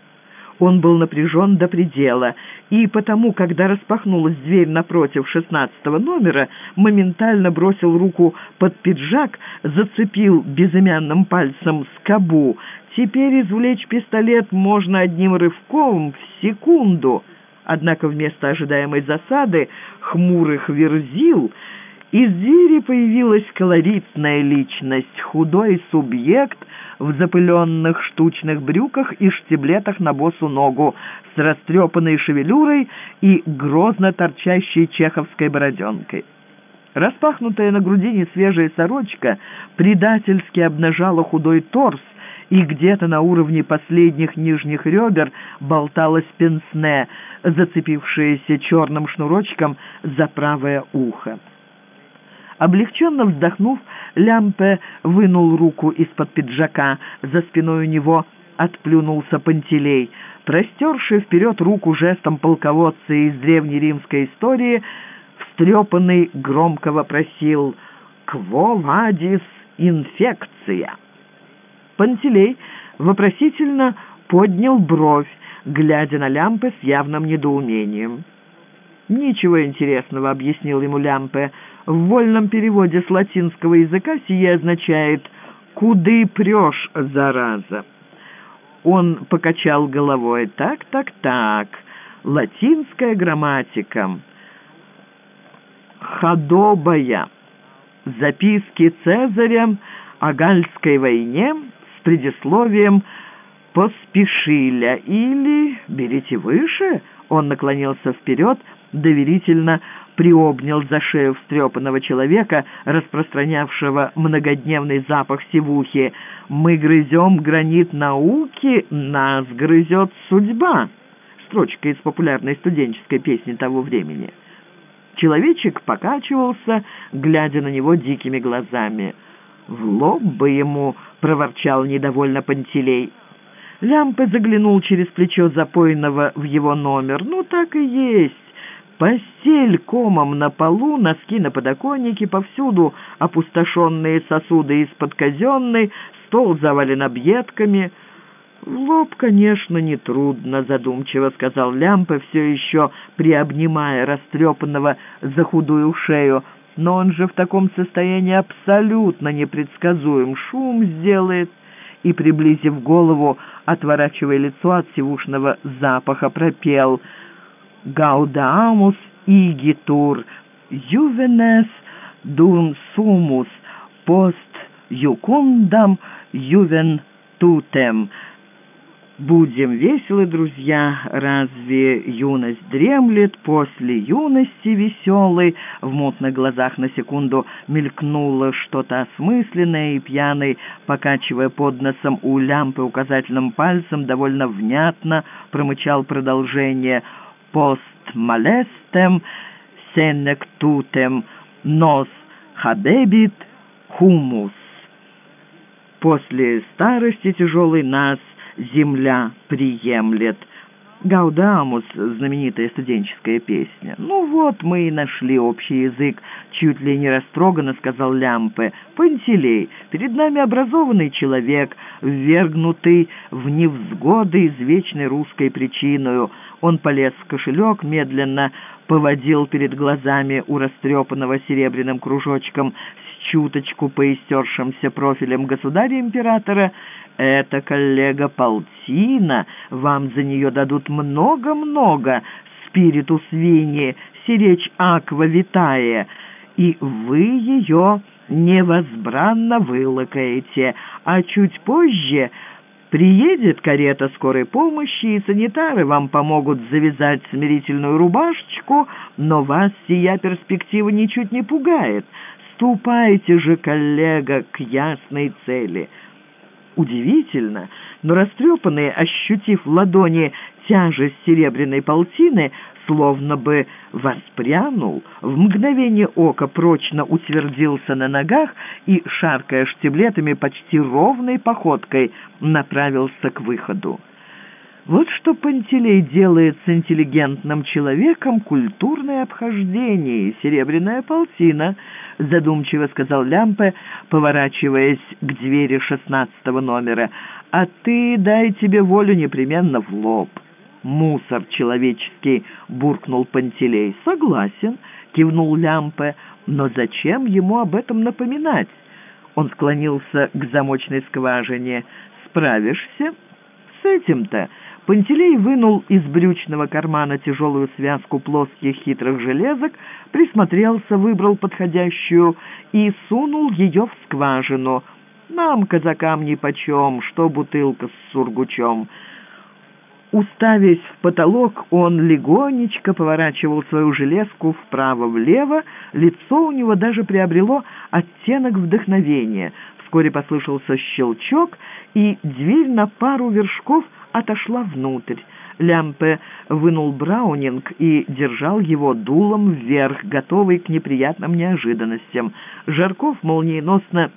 Он был напряжен до предела, и потому, когда распахнулась дверь напротив шестнадцатого номера, моментально бросил руку под пиджак, зацепил безымянным пальцем скобу. Теперь извлечь пистолет можно одним рывком в секунду. Однако вместо ожидаемой засады хмурых верзил из двери появилась колоритная личность, худой субъект в запыленных штучных брюках и штиблетах на босу ногу, с растрепанной шевелюрой и грозно торчащей чеховской бороденкой. Распахнутая на грудине свежая сорочка предательски обнажала худой торс, и где-то на уровне последних нижних ребер болталась пенсне, зацепившаяся черным шнурочком за правое ухо. Облегченно вздохнув, Лямпе вынул руку из-под пиджака. За спиной у него отплюнулся Пантелей. Простерший вперед руку жестом полководца из древнеримской истории, встрепанный громко вопросил «Кво вадис инфекция?» Пантелей вопросительно поднял бровь, глядя на Лямпе с явным недоумением. «Ничего интересного», — объяснил ему Лямпе. «В вольном переводе с латинского языка сие означает «куды прешь, зараза». Он покачал головой. «Так, так, так. Латинская грамматика. Ходобая. Записки Цезаря о Гальской войне с предисловием «Поспешиля» или «Берите выше». Он наклонился вперед, доверительно приобнял за шею встрепанного человека, распространявшего многодневный запах сивухи. «Мы грызем гранит науки, нас грызет судьба» строчка из популярной студенческой песни того времени. Человечек покачивался, глядя на него дикими глазами. «В лоб бы ему!» — проворчал недовольно Пантелей. Лямпа заглянул через плечо запойного в его номер. «Ну, так и есть. Постель комом на полу, носки на подоконнике, повсюду опустошенные сосуды из-под казенной, стол завален объедками». «В лоб, конечно, нетрудно», — задумчиво сказал Лямпа, все еще приобнимая растрепанного за худую шею. «Но он же в таком состоянии абсолютно непредсказуем. Шум сделает». И, приблизив голову, отворачивая лицо от сивушного запаха, пропел «Гаудамус игитур, ювенес дум сумус, пост юкундам ювен тутем». Будем веселы, друзья, разве юность дремлет после юности веселой? В мутных глазах на секунду мелькнуло что-то осмысленное, и пьяный, покачивая под носом у лямпы указательным пальцем, довольно внятно промычал продолжение «Пост малестем сенектутем нос хадебит хумус». После старости тяжелой нас земля приемлет. Гаудамус — знаменитая студенческая песня. «Ну вот, мы и нашли общий язык», — чуть ли не растроганно сказал Лямпе. «Пантелей, перед нами образованный человек, ввергнутый в невзгоды извечной русской причиною. Он полез в кошелек, медленно поводил перед глазами у растрепанного серебряным кружочком с чуточку поистершимся профилем государя-императора. «Это, коллега, полтина, вам за нее дадут много-много, спириту свиньи, сиречь аква витая, и вы ее невозбранно вылакаете, а чуть позже приедет карета скорой помощи, и санитары вам помогут завязать смирительную рубашечку, но вас сия перспектива ничуть не пугает. Ступайте же, коллега, к ясной цели». Удивительно, но растрепанный, ощутив в ладони тяжесть серебряной полтины, словно бы воспрянул, в мгновение ока прочно утвердился на ногах и, шаркая штиблетами почти ровной походкой, направился к выходу. Вот что Пантелей делает с интеллигентным человеком культурное обхождение, серебряная полтина, задумчиво сказал Лямпе, поворачиваясь к двери шестнадцатого номера. А ты дай тебе волю непременно в лоб. Мусор человеческий, буркнул Пантелей. Согласен, кивнул Лямпе, но зачем ему об этом напоминать? Он склонился к замочной скважине. Справишься? С этим-то Пантелей вынул из брючного кармана тяжелую связку плоских хитрых железок, присмотрелся, выбрал подходящую и сунул ее в скважину. «Нам, казакам, нипочем, что бутылка с сургучом». Уставясь в потолок, он легонечко поворачивал свою железку вправо-влево, лицо у него даже приобрело оттенок вдохновения. Вскоре послышался щелчок, и дверь на пару вершков – отошла внутрь. Лямпе вынул браунинг и держал его дулом вверх, готовый к неприятным неожиданностям. Жарков, молниеносно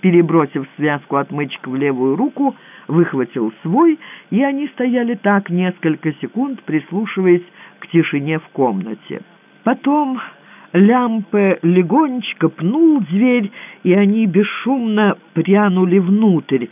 перебросив связку отмычек в левую руку, выхватил свой, и они стояли так несколько секунд, прислушиваясь к тишине в комнате. Потом Лямпе легонечко пнул дверь, и они бесшумно прянули внутрь,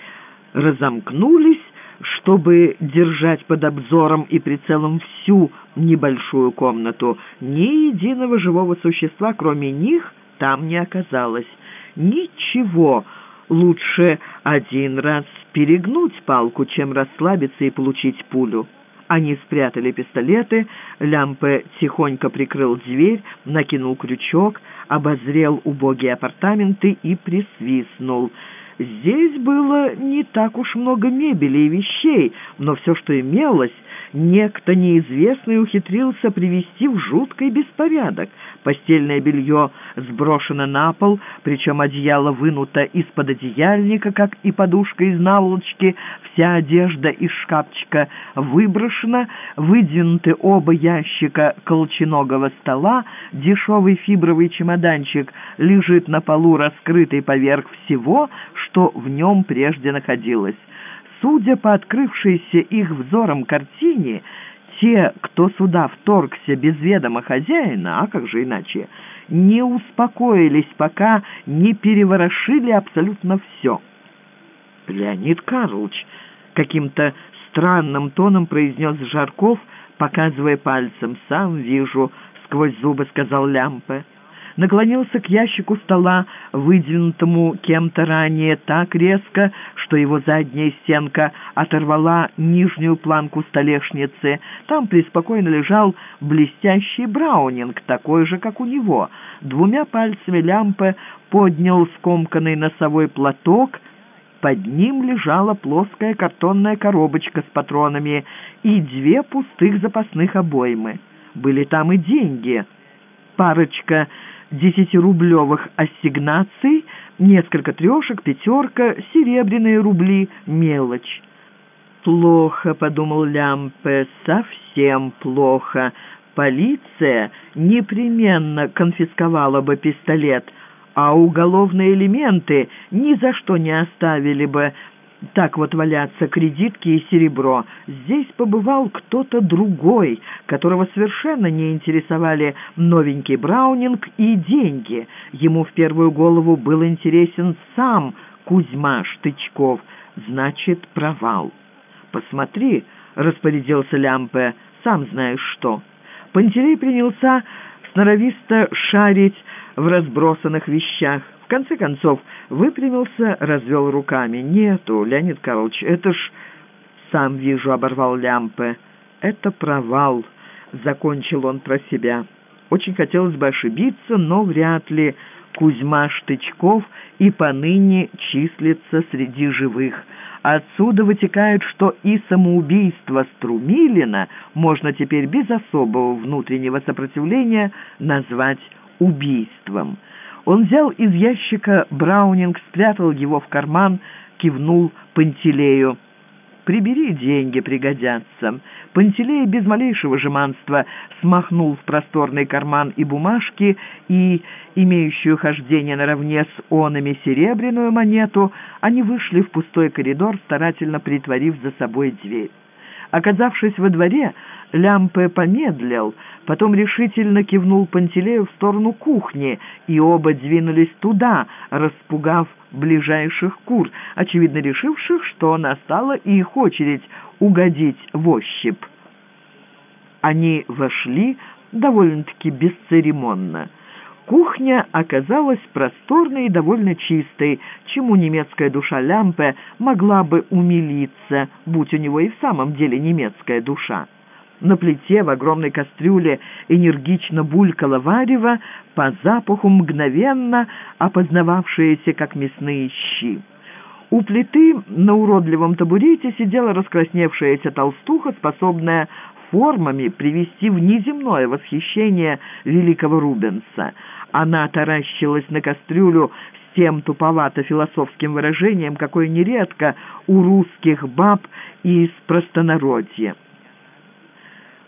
разомкнулись, чтобы держать под обзором и прицелом всю небольшую комнату. Ни единого живого существа, кроме них, там не оказалось. Ничего. Лучше один раз перегнуть палку, чем расслабиться и получить пулю. Они спрятали пистолеты, Лямпе тихонько прикрыл дверь, накинул крючок, обозрел убогие апартаменты и присвистнул — Здесь было не так уж много мебели и вещей, но все, что имелось, некто неизвестный ухитрился привести в жуткий беспорядок. Постельное белье сброшено на пол, причем одеяло вынуто из-под одеяльника, как и подушка из наволочки, вся одежда из шкафчика выброшена, выдвинуты оба ящика колченогого стола, дешевый фибровый чемоданчик лежит на полу, раскрытый поверх всего, что в нем прежде находилось. Судя по открывшейся их взором картине, те, кто сюда вторгся без ведома хозяина, а как же иначе, не успокоились, пока не переворошили абсолютно все. «Леонид Карлович», — каким-то странным тоном произнес Жарков, показывая пальцем, «сам вижу», — сквозь зубы сказал Лямпе наклонился к ящику стола, выдвинутому кем-то ранее так резко, что его задняя стенка оторвала нижнюю планку столешницы. Там преспокойно лежал блестящий браунинг, такой же, как у него. Двумя пальцами лямпы поднял скомканный носовой платок, под ним лежала плоская картонная коробочка с патронами и две пустых запасных обоймы. Были там и деньги. Парочка десятирублевых ассигнаций, несколько трешек, пятерка, серебряные рубли, мелочь. «Плохо», — подумал Лямпе, — «совсем плохо. Полиция непременно конфисковала бы пистолет, а уголовные элементы ни за что не оставили бы так вот валяться кредитки и серебро. Здесь побывал кто-то другой, которого совершенно не интересовали новенький Браунинг и деньги. Ему в первую голову был интересен сам Кузьма Штычков. Значит, провал. «Посмотри», — распорядился Лямпе, — «сам знаешь что». Пантелей принялся сноровисто шарить в разбросанных вещах. В конце концов, выпрямился, развел руками. «Нету, Леонид Карлович, это ж...» «Сам вижу», — оборвал Лямпе. «Это провал», — закончил он про себя. Очень хотелось бы ошибиться, но вряд ли Кузьма Штычков и поныне числится среди живых. Отсюда вытекает, что и самоубийство Струмилина можно теперь без особого внутреннего сопротивления назвать убийством. Он взял из ящика Браунинг, спрятал его в карман, кивнул Пантелею. «Прибери деньги, пригодятся». Пантелей без малейшего жеманства смахнул в просторный карман и бумажки, и, имеющую хождение наравне с онами серебряную монету, они вышли в пустой коридор, старательно притворив за собой дверь. Оказавшись во дворе, Лямпе помедлил, потом решительно кивнул Пантелею в сторону кухни, и оба двинулись туда, распугав ближайших кур, очевидно решивших, что настала их очередь угодить в ощупь. Они вошли довольно-таки бесцеремонно. Кухня оказалась просторной и довольно чистой, чему немецкая душа Лямпе могла бы умилиться, будь у него и в самом деле немецкая душа. На плите в огромной кастрюле энергично булькало варево, по запаху мгновенно опознававшиеся как мясные щи. У плиты на уродливом табурете сидела раскрасневшаяся толстуха, способная формами привести в неземное восхищение великого Рубенса. Она таращилась на кастрюлю с тем туповато-философским выражением, какое нередко у русских баб из простонародья.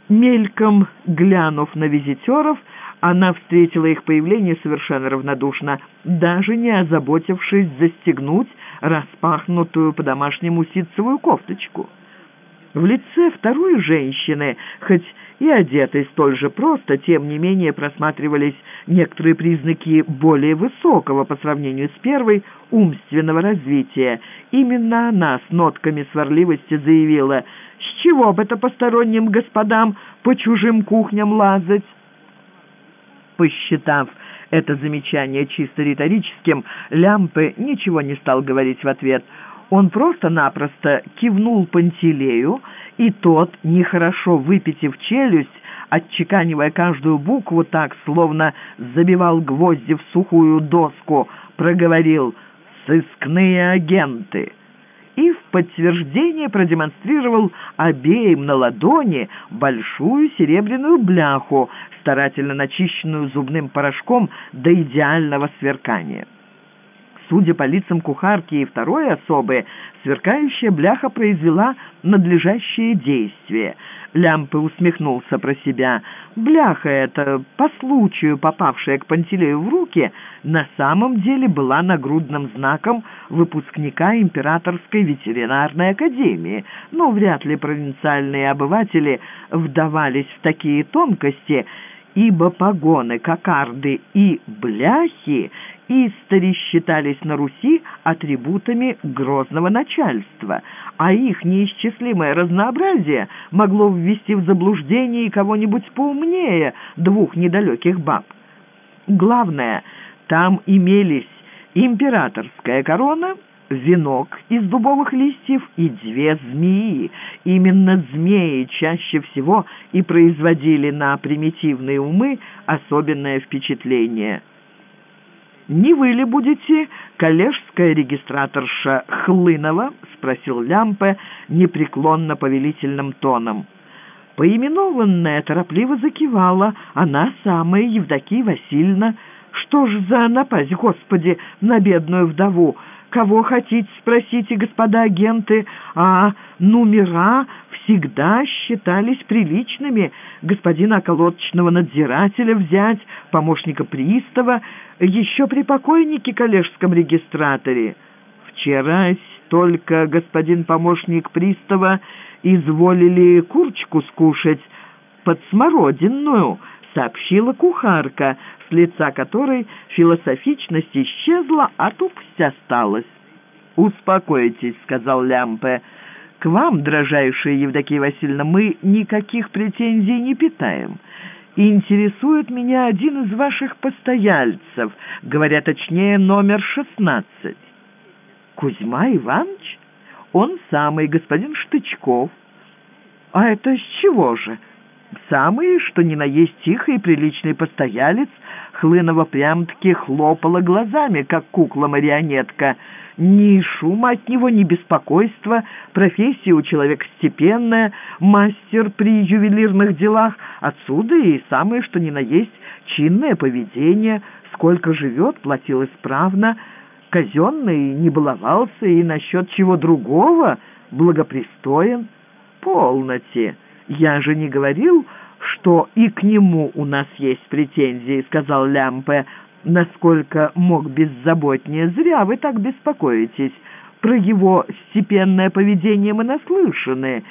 Мельком глянув на визитеров, она встретила их появление совершенно равнодушно, даже не озаботившись застегнуть распахнутую по-домашнему ситцевую кофточку. В лице второй женщины, хоть и одетой столь же просто, тем не менее просматривались некоторые признаки более высокого по сравнению с первой умственного развития. Именно она с нотками сварливости заявила, «С чего бы это посторонним господам по чужим кухням лазать?» Посчитав это замечание чисто риторическим, Лямпе ничего не стал говорить в ответ – Он просто-напросто кивнул Пантелею, и тот, нехорошо выпитив челюсть, отчеканивая каждую букву так, словно забивал гвозди в сухую доску, проговорил «сыскные агенты» и в подтверждение продемонстрировал обеим на ладони большую серебряную бляху, старательно начищенную зубным порошком до идеального сверкания. Судя по лицам кухарки и второй особы, сверкающая бляха произвела надлежащее действие. Лямпы усмехнулся про себя. Бляха эта, по случаю попавшая к Пантелею в руки, на самом деле была нагрудным знаком выпускника Императорской ветеринарной академии. Но вряд ли провинциальные обыватели вдавались в такие тонкости, ибо погоны, кокарды и бляхи истори считались на Руси атрибутами грозного начальства, а их неисчислимое разнообразие могло ввести в заблуждение кого-нибудь поумнее двух недалеких баб. Главное, там имелись императорская корона, венок из дубовых листьев и две змеи. Именно змеи чаще всего и производили на примитивные умы особенное впечатление – «Не вы ли будете коллежская регистраторша Хлынова?» — спросил Лямпе непреклонно повелительным тоном. Поименованная торопливо закивала. Она самая, Евдокия Васильевна. «Что ж за напасть, Господи, на бедную вдову? Кого хотите, спросите, господа агенты, а номера всегда считались приличными. Господина околоточного надзирателя взять, помощника пристава, еще при покойнике коллежском регистраторе. Вчера только господин помощник пристава изволили курочку скушать под смородинную, сообщила кухарка, с лица которой философичность исчезла, а тупость осталась. «Успокойтесь», — сказал Лямпе, — к вам, дрожайшая Евдокия Васильевна, мы никаких претензий не питаем. Интересует меня один из ваших постояльцев, говоря точнее, номер шестнадцать. Кузьма Иванович? Он самый, господин Штычков. А это с чего же? Самый, что ни на есть тихий и приличный постоялец, Хлынова прям-таки хлопала глазами, как кукла-марионетка — ни шума от него, ни беспокойства. Профессия у человека степенная, мастер при ювелирных делах. Отсюда и самое, что ни на есть, чинное поведение. Сколько живет, платил исправно. Казенный не баловался и насчет чего другого благопристоен. Полноте. Я же не говорил, что и к нему у нас есть претензии, сказал Лямпе насколько мог беззаботнее. Зря вы так беспокоитесь. Про его степенное поведение мы наслышаны.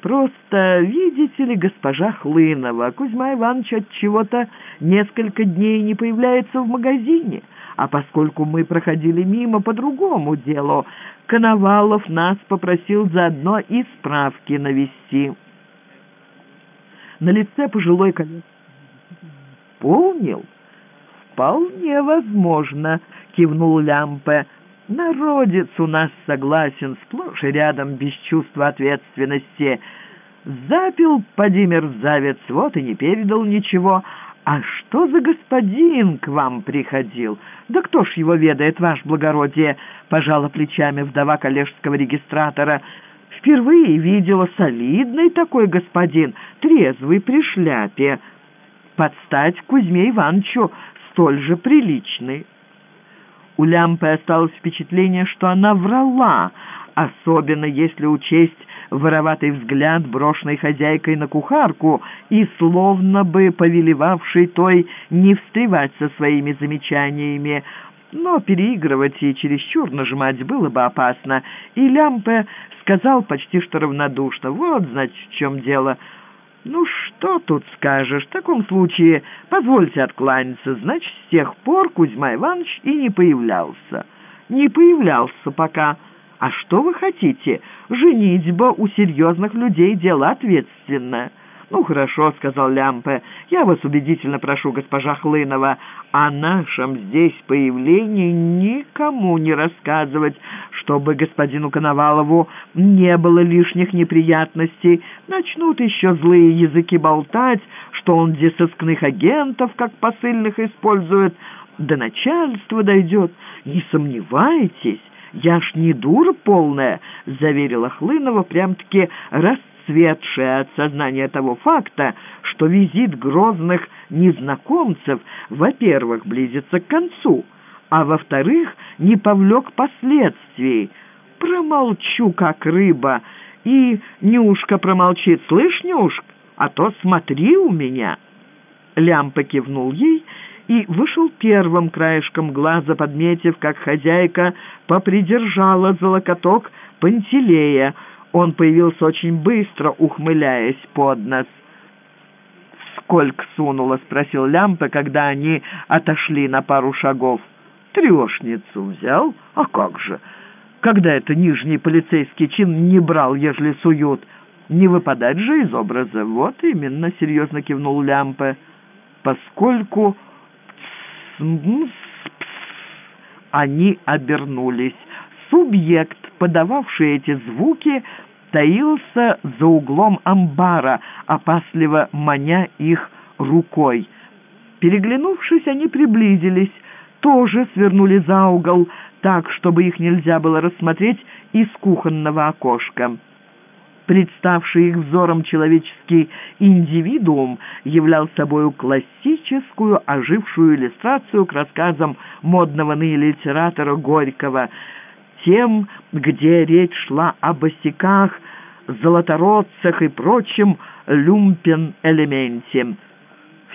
Просто, видите ли, госпожа Хлынова, Кузьма Иванович от чего-то несколько дней не появляется в магазине. А поскольку мы проходили мимо по другому делу, Коновалов нас попросил заодно и справки навести. На лице пожилой коллеги помнил, «Вполне возможно», — кивнул Лямпе. «Народец у нас согласен, сплошь и рядом без чувства ответственности. Запил поди мерзавец, вот и не передал ничего. А что за господин к вам приходил? Да кто ж его ведает, ваше благородие?» — пожала плечами вдова коллежского регистратора. «Впервые видела солидный такой господин, трезвый при шляпе. Подстать Кузьме Ивановичу столь же приличный. У Лямпы осталось впечатление, что она врала, особенно если учесть вороватый взгляд, брошенный хозяйкой на кухарку и словно бы повелевавший той не встревать со своими замечаниями, но переигрывать и чересчур нажимать было бы опасно, и Лямпе сказал почти что равнодушно, «Вот, значит, в чем дело». «Ну, что тут скажешь? В таком случае позвольте откланяться. Значит, с тех пор Кузьма Иванович и не появлялся. Не появлялся пока. А что вы хотите? Женитьба у серьезных людей дело ответственное. «Ну, хорошо», — сказал Лямпе, — «я вас убедительно прошу, госпожа Хлынова, о нашем здесь появлении никому не рассказывать, чтобы господину Коновалову не было лишних неприятностей. Начнут еще злые языки болтать, что он где сыскных агентов, как посыльных, использует. До начальства дойдет. Не сомневайтесь, я ж не дура полная», — заверила Хлынова, прям-таки расцветая расцветшая от сознания того факта, что визит грозных незнакомцев, во-первых, близится к концу, а во-вторых, не повлек последствий. Промолчу, как рыба, и Нюшка промолчит. «Слышь, Нюшка, а то смотри у меня!» Лямпа кивнул ей и вышел первым краешком глаза, подметив, как хозяйка попридержала за локоток Пантелея, он появился очень быстро, ухмыляясь под нос. «Сколько сунуло?» — спросил Лямпа, когда они отошли на пару шагов. «Трешницу взял? А как же? Когда это нижний полицейский чин не брал, ежели суют? Не выпадать же из образа?» «Вот именно», — серьезно кивнул Лямпа. «Поскольку...» Они обернулись. Субъект, подававший эти звуки, таился за углом амбара, опасливо маня их рукой. Переглянувшись, они приблизились, тоже свернули за угол, так, чтобы их нельзя было рассмотреть из кухонного окошка. Представший их взором человеческий индивидуум являл собою классическую ожившую иллюстрацию к рассказам модного ныне литератора Горького — тем, где речь шла о босиках, золотородцах и прочем люмпен-элементе.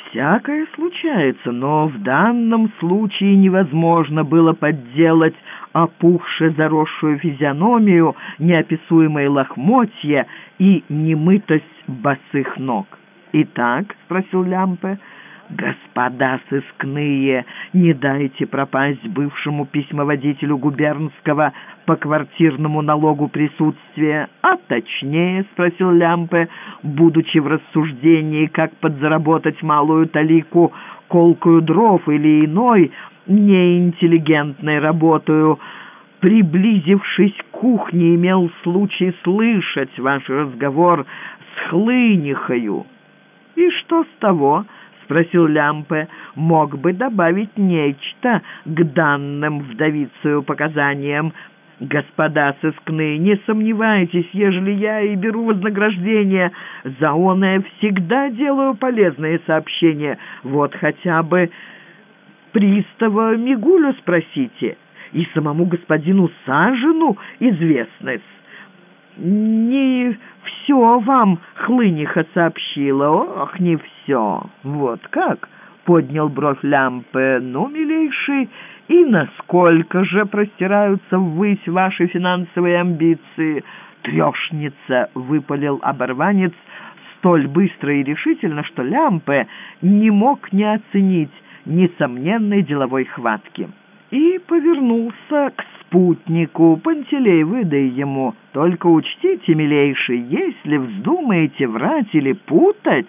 Всякое случается, но в данном случае невозможно было подделать опухше заросшую физиономию, неописуемые лохмотья и немытость босых ног. «Итак?» — спросил Лямпе — «Господа сыскные, не дайте пропасть бывшему письмоводителю губернского по квартирному налогу присутствия, а точнее, — спросил Лямпе, будучи в рассуждении, как подзаработать малую талику, колкую дров или иной неинтеллигентной работаю, приблизившись к кухне, имел случай слышать ваш разговор с хлынихою. И что с того?» Спросил Лямпе, мог бы добавить нечто к данным вдовицею показаниям. «Господа сыскные, не сомневайтесь, ежели я и беру вознаграждение, за оное всегда делаю полезные сообщения. Вот хотя бы пристава Мигулю спросите, и самому господину Сажину известность. Не все вам хлыниха сообщила, ох, не все. Вот как?» — поднял бровь лямпы. «Ну, милейший, и насколько же простираются ввысь ваши финансовые амбиции?» «Трешница!» — выпалил оборванец столь быстро и решительно, что Лямпе не мог не оценить несомненной деловой хватки. И повернулся к спутнику. Пантелей, выдай ему. Только учтите, милейший, если вздумаете врать или путать...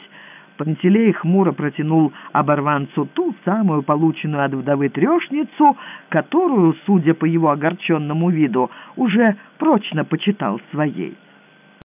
Пантелей хмуро протянул оборванцу ту самую полученную от вдовы трешницу, которую, судя по его огорченному виду, уже прочно почитал своей.